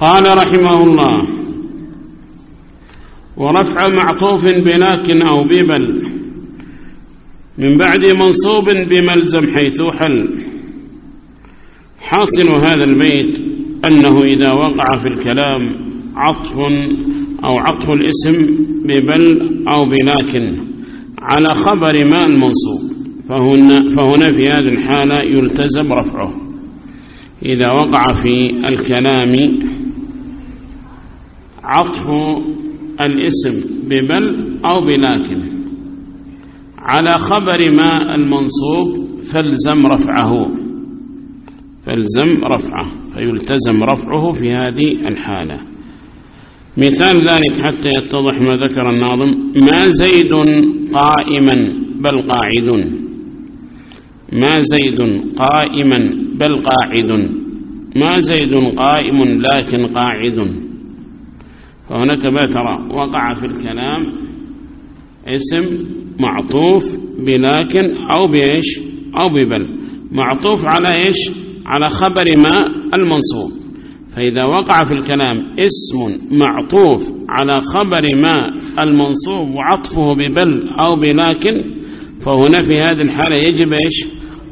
قال رحمه الله ورفع معطوف بلكن أو ببل من بعد منصوب بملزم حيث حل. حاصل هذا البيت أنه إذا وقع في الكلام عطف أو عطف الاسم ببل أو بلكن على خبر ما المنصوب فهنا, فهنا في هذه الحالة يلتزم رفعه. إذا وقع في الكلام عطف الاسم ببل أو بلكن. على خبر ما المنصوب فالزم رفعه. فالزم رفعه فيلتزم رفعه في هذه الحالة. مثال ذلك حتى يتضح ما ذكر الناظم. ما زيد قائما بل قاعد ما زيد قائما بل قاعد ما زيد قائم لكن قاعد. فهناك ما ترى. وقع في الكلام اسم معطوف بلكن أو بإيش؟ أو ببل. معطوف على إيش؟ على خبر ما المنصوب. فإذا وقع في الكلام اسم معطوف على خبر ما المنصوب وعطفه ببل أو بلكن فهنا في هذه الحالة يجب إيش؟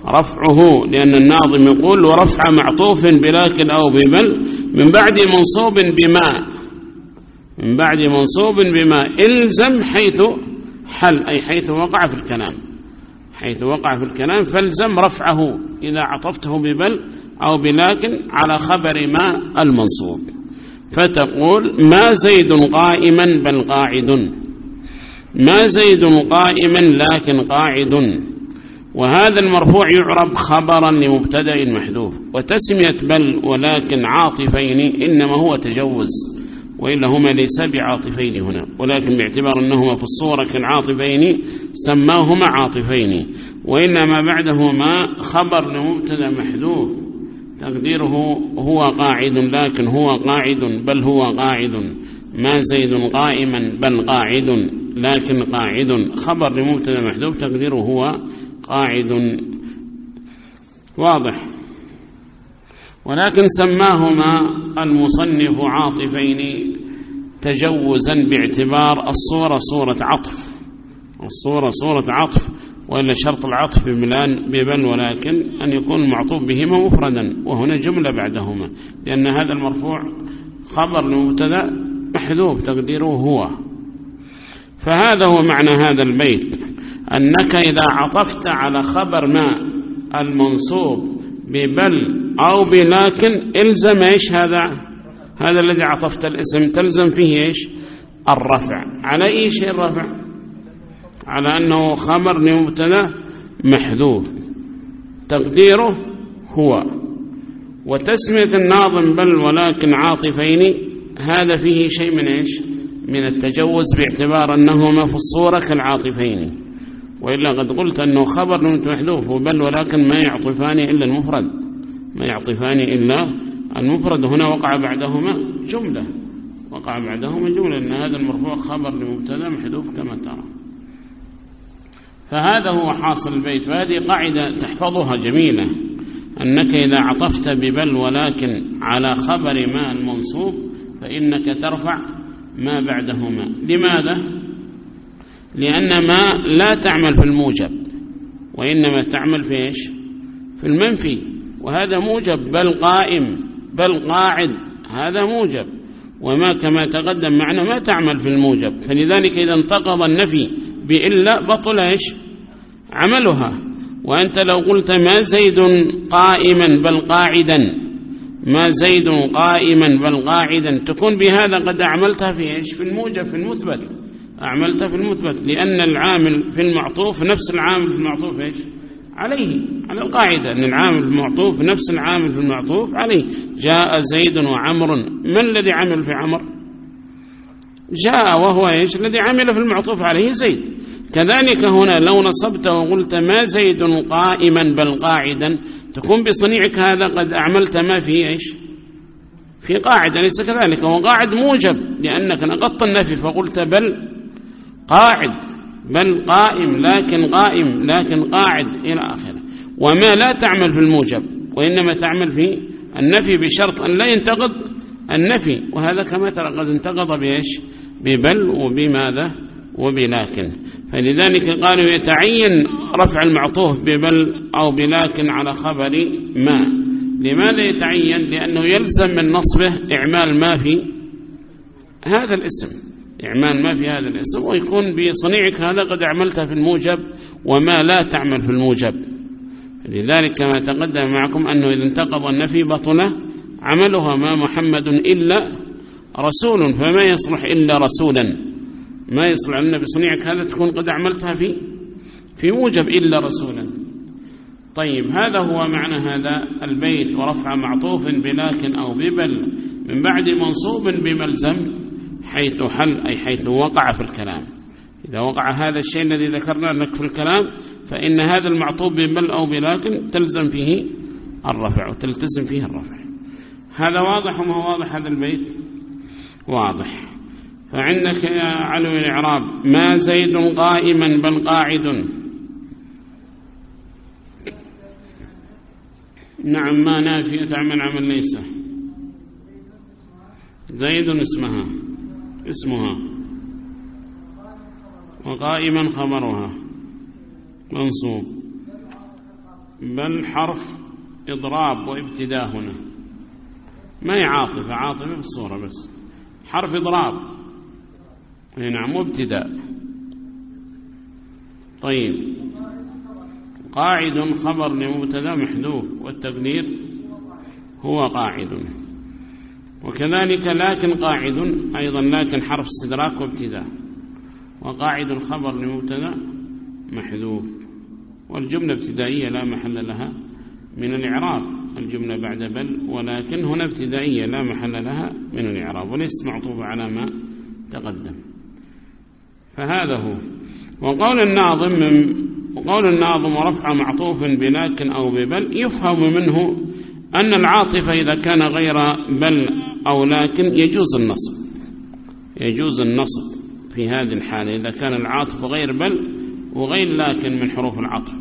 رفعه لأن الناظم يقول ورفع معطوف بلكن أو ببل من بعد منصوب بما من بعد منصوب بما إلزم حيث حل أي حيث وقع في الكلام. حيث وقع في الكلام فالزم رفعه إذا عطفته ببل أو بلكن على خبر ما المنصوب. فتقول ما زيد قائما بل قاعد. ما زيد قائما لكن قاعد. وهذا المرفوع يعرب خبرا لمبتدأ محذوف. وتسمية بل ولكن عاطفين إنما هو تجوز. وإلا هما ليس بعاطفين هنا. ولكن باعتبار أنهما في الصورة كالعاطفين سماهما عاطفين. وإنما بعدهما خبر لمبتدأ محذوف. تقديره هو قاعد لكن هو قاعد بل هو قاعد. ما زيد قائما بل قاعد لكن قاعد. خبر لمبتدأ محذوف تقديره هو قاعد. واضح. ولكن سماهما المصنف عاطفين تجوزا باعتبار الصورة صورة عطف. الصورة صورة عطف وإلا شرط العطف بملان ببل ولكن أن يكون المعطوف بهما مفردا وهنا جملة بعدهما لأن هذا المرفوع خبر لمبتدا محذوف تقديره هو. فهذا هو معنى هذا البيت أنك إذا عطفت على خبر ما المنصوب ببل أو بلكن إلزم إيش هذا؟ هذا الذي عطفت الاسم. تلزم فيه إيش؟ الرفع. على أي شيء الرفع؟ على أنه خبر لمبتدا محذوف. تقديره هو. وتسمية الناظم بل ولكن عاطفين هذا فيه شيء من إيش؟ من التجوز باعتبار أنهما في الصورة كالعاطفين. وإلا قد قلت أنه خبر محذوف بل ولكن ما يعطفان إلا المفرد. ما يعطفان إلا المفرد. هنا وقع بعدهما جملة. وقع بعدهما جملة لأن هذا المرفوع خبر لمبتدا محذوف كما ترى. فهذا هو حاصل البيت. وهذه قاعدة تحفظها جميلة أنك إذا عطفت ببل ولكن على خبر ما المنصوب فإنك ترفع ما بعدهما. لماذا؟ لأن ما لا تعمل في الموجب وإنما تعمل في إيش؟ في المنفي. وهذا موجب بل قائم بل قاعد هذا موجب. وما كما تقدم معنا ما تعمل في الموجب. فلذلك إذا انتقض النفي بإلا بطل إيش؟ عملها. وأنت لو قلت ما زيد قائما بل قاعدا ما زيد قائما بل قاعدا تكون بهذا قد عملتها في إيش؟ في الموجب في المثبت. أعملت في المثبت لأن العامل في المعطوف نفس العامل في المعطوف إيش؟ عليه على القاعدة أن العامل المعطوف نفس العامل في المعطوف عليه. جاء زيد وعمر من الذي عمل في عمر؟ جاء وهو إيش؟ الذي عمل في المعطوف عليه زيد. كذلك هنا لو نصبت وقلت ما زيد قائما بل قاعدا تكون بصنيعك هذا قد أعملت ما فيه إيش؟ في قاعدة ليس كذلك. وقاعد موجب لأنك نقضت النفي فقلت بل قاعد. بل قائم لكن قائم لكن قاعد إلى آخره. وما لا تعمل في الموجب وإنما تعمل في النفي بشرط أن لا ينتقد النفي. وهذا كما ترى قد انتقض بإيش؟ ببل وبماذا؟ وبلكن. فلذلك قالوا يتعين رفع المعطوف ببل أو بلكن على خبر ما. لماذا يتعين؟ لأنه يلزم من نصبه إعمال ما في هذا الاسم. إعمال ما في هذا الاسم ويكون بصنيعك هذا قد عملته في الموجب وما لا تعمل في الموجب. لذلك كما تقدم معكم أنه إذا انتقض النفي بطنه عملها ما محمد إلا رسول فما يصلح إلا رسولا. ما يصلح أن بصنيعك هذا تكون قد عملتها في في موجب إلا رسولا. طيب هذا هو معنى هذا البيت ورفع معطوف بلاكن أو ببل من بعد منصوب بملزم. حيث حل أي حيث وقع في الكلام. إذا وقع هذا الشيء الذي ذكرنا لك في الكلام فإن هذا المعطوب ببل أو بلاكن تلزم فيه الرفع وتلتزم فيه الرفع. هذا واضح وما واضح هذا البيت؟ واضح. فعندك يا علو الإعراب ما زيد قائما بل قاعد. نعم ما نافية تعمل عمل ليس. زيد اسمها. اسمها. وقائما خبرها. منصوب. بل حرف إضراب وابتداء هنا. ما هي عاطفة؟ عاطفة في الصورة بس. حرف إضراب. نعم وابتداء. طيب. قاعد خبر لمبتدأ محذوف والتقدير هو قاعد. وكذلك لكن قاعد أيضا لكن حرف استدراك وابتداء وقاعد الخبر لمبتدأ محذوف والجملة ابتدائية لا محل لها من الإعراب الجملة بعد بل ولكن هنا ابتدائية لا محل لها من الإعراب وليست معطوبة على ما تقدم فهذا هو وقول الناظم من وقول الناظم ورفع معطوف بلكن أو ببل يفهم منه أن العاطفة إذا كان غير بل أو لكن يجوز النصب. يجوز النصب في هذه الحالة. إذا كان العاطف غير بل وغير لكن من حروف العطف.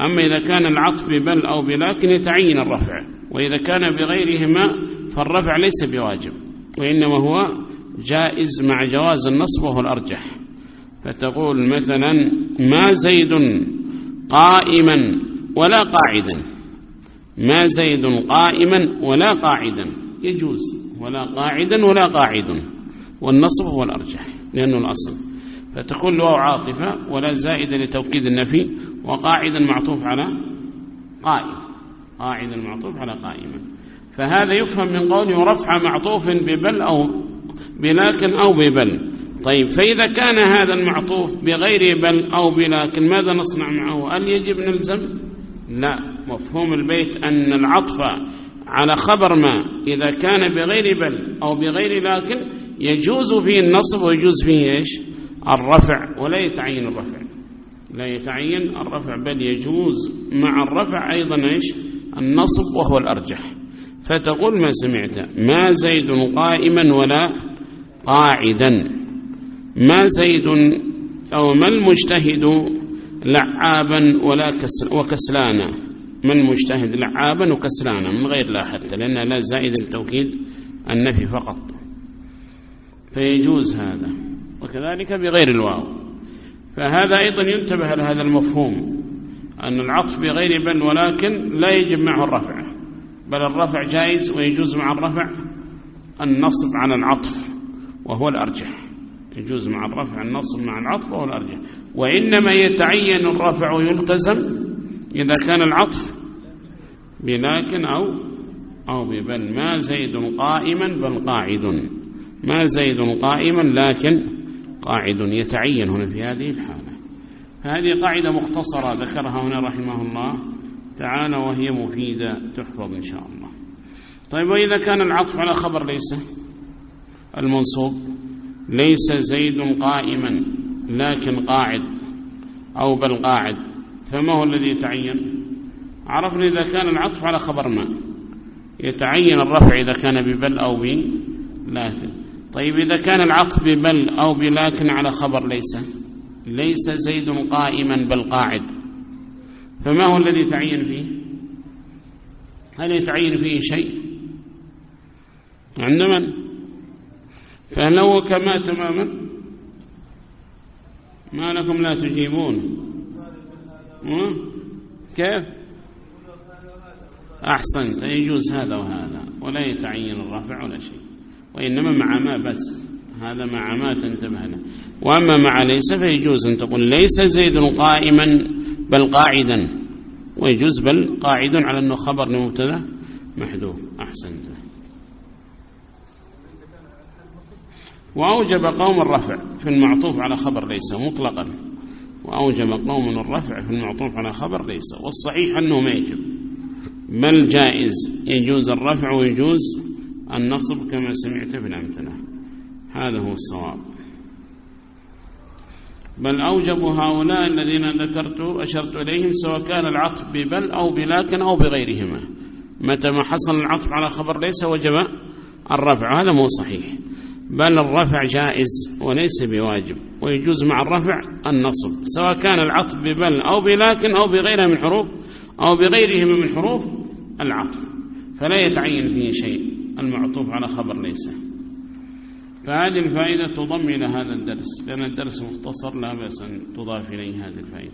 أما إذا كان العطف ببل أو بلكن يتعين الرفع. وإذا كان بغيرهما فالرفع ليس بواجب. وإنما هو جائز مع جواز النصب وهو الأرجح. فتقول مثلا ما زيد قائما ولا قاعدا. ما زيد قائما ولا قاعدا. يجوز. ولا قاعدا ولا قاعد. والنصب هو الأرجح لأنه الأصل. فتقول له عاطفة ولا زائدة لتوكيد النفي وقاعدا معطوف على قائم. قاعدا معطوف على قائما فهذا يفهم من قوله رفع معطوف ببل أو بلكن أو ببل. طيب فإذا كان هذا المعطوف بغير بل أو بلكن ماذا نصنع معه؟ هل يجب نلزم؟ لا. مفهوم البيت أن العطف على خبر ما إذا كان بغير بل أو بغير لكن يجوز فيه النصب ويجوز فيه إيش؟ الرفع ولا يتعين الرفع. لا يتعين الرفع بل يجوز مع الرفع أيضا إيش؟ النصب وهو الأرجح. فتقول ما سمعت ما زيد قائما ولا قاعدا. ما زيد أو ما المجتهد لعابا ولا كسل وكسلانا. ما المجتهد لعابا وكسلانا من غير لا حتى لأن لا زائد التوكيد النفي فقط. فيجوز هذا وكذلك بغير الواو. فهذا أيضا ينتبه لهذا المفهوم أن العطف بغير بل ولكن لا يجب معه الرفع بل الرفع جائز ويجوز مع الرفع النصب على العطف وهو الأرجح. يجوز مع الرفع النصب مع العطف وهو الأرجح. وإنما يتعين الرفع ويلتزم إذا كان العطف بلكن أو أو ببل ما زيد قائما بل قاعد. ما زيد قائما لكن قاعد يتعين هنا في هذه الحالة. هذه قاعدة مختصرة ذكرها هنا رحمه الله تعالى وهي مفيدة تحفظ إن شاء الله. طيب وإذا كان العطف على خبر ليس المنصوب ليس زيد قائما لكن قاعد أو بل قاعد فما هو الذي يتعين؟ عرفنا إذا كان العطف على خبر ما. يتعين الرفع إذا كان ببل أو بلكن طيب إذا كان العطف ببل أو بلكن على خبر ليس. ليس زيد قائما بل قاعد. فما هو الذي يتعين فيه؟ هل يتعين فيه شيء؟ عند من؟ فهل هو كما تماما. ما لكم لا تجيبون. كيف؟ أحسنت يجوز هذا وهذا ولا يتعين الرفع ولا شيء وإنما مع ما بس هذا مع ما تنتبه له. وأما مع ليس فيجوز أن تقول ليس زيد قائما بل قاعدا ويجوز بل قاعد على أنه خبر لمبتدأ محذوف. أحسنت. وأوجب قوم الرفع في المعطوف على خبر ليس مطلقا. وأوجب قوم الرفع في المعطوف على خبر ليس والصحيح أنه ما يجب. بل جائز يجوز الرفع ويجوز النصب كما سمعت في الأمثلة هذا هو الصواب. بل أوجب هؤلاء الذين ذكرت أشرت إليهم سواء كان العطف ببل أو بلكن أو بغيرهما. متى ما حصل العطف على خبر ليس وجب الرفع. هذا مو صحيح. بل الرفع جائز وليس بواجب. ويجوز مع الرفع النصب. سواء كان العطف ببل أو بلكن أو بغيرها من حروف أو بغيرهما من حروف العطف. فلا يتعين فيه شيء المعطوف على خبر ليس. فهذه الفائدة تضم إلى هذا الدرس لأن الدرس مختصر لا بأس أن تضاف إليه هذه الفائدة.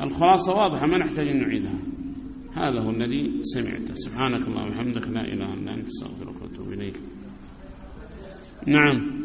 الخلاصة واضحة ما نحتاج أن نعيدها. هذا هو الذي سمعته. سبحانك اللهم وبحمدك لا إله إلا أنت استغفرك وأتوب إليك. نعم.